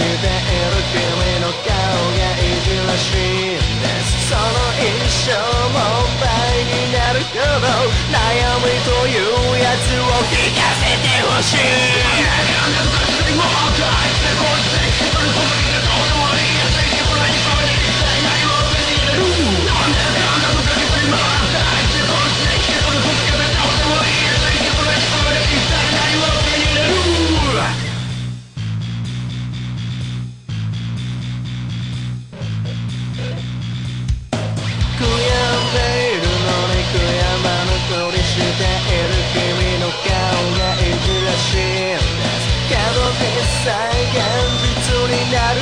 る君の顔がいじらしいんです。その印象も倍になるほど悩みというやつを聞かせてほしい。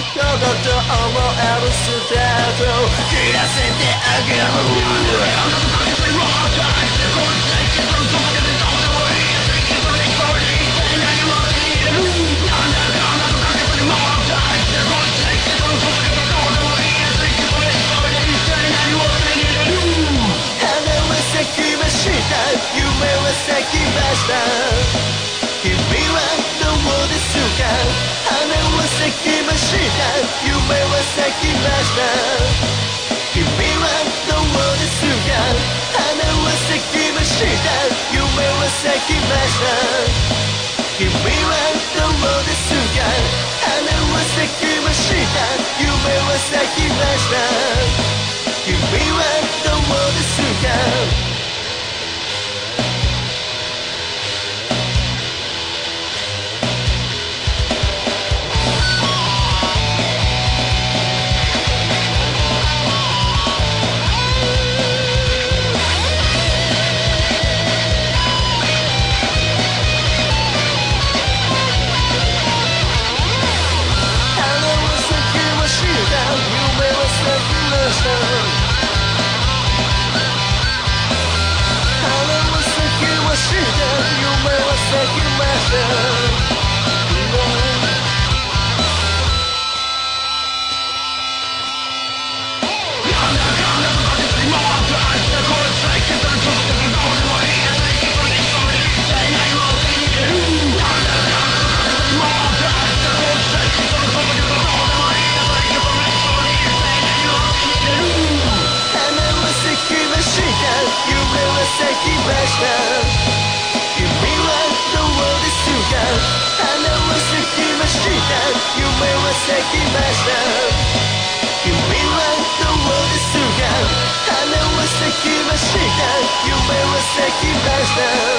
こと思えるスタート切らせてあげ夢は咲 夢は咲きました君はどうですか花は咲きました夢は咲きました君はどうですか花は咲きました夢は咲きました君 咲きました君はどうですか花は咲きました夢は咲きました